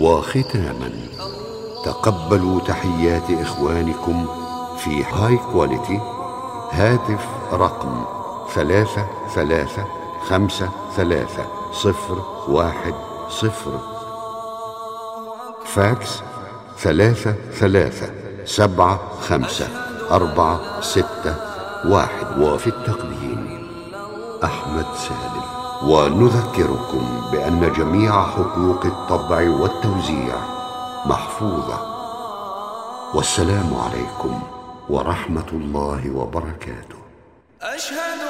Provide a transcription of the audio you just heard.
وختاما تقبلوا تحيات إخوانكم في هاي كواليتي هاتف رقم ثلاثة ثلاثة خمسة ثلاثة صفر واحد صفر. فاكس ثلاثة ثلاثة سبعة خمسة أربعة ستة واحد. وفي التقديم أحمد سالم. ونذكركم بأن جميع حقوق الطبع والتوزيع محفوظة. والسلام عليكم ورحمة الله وبركاته. أشهد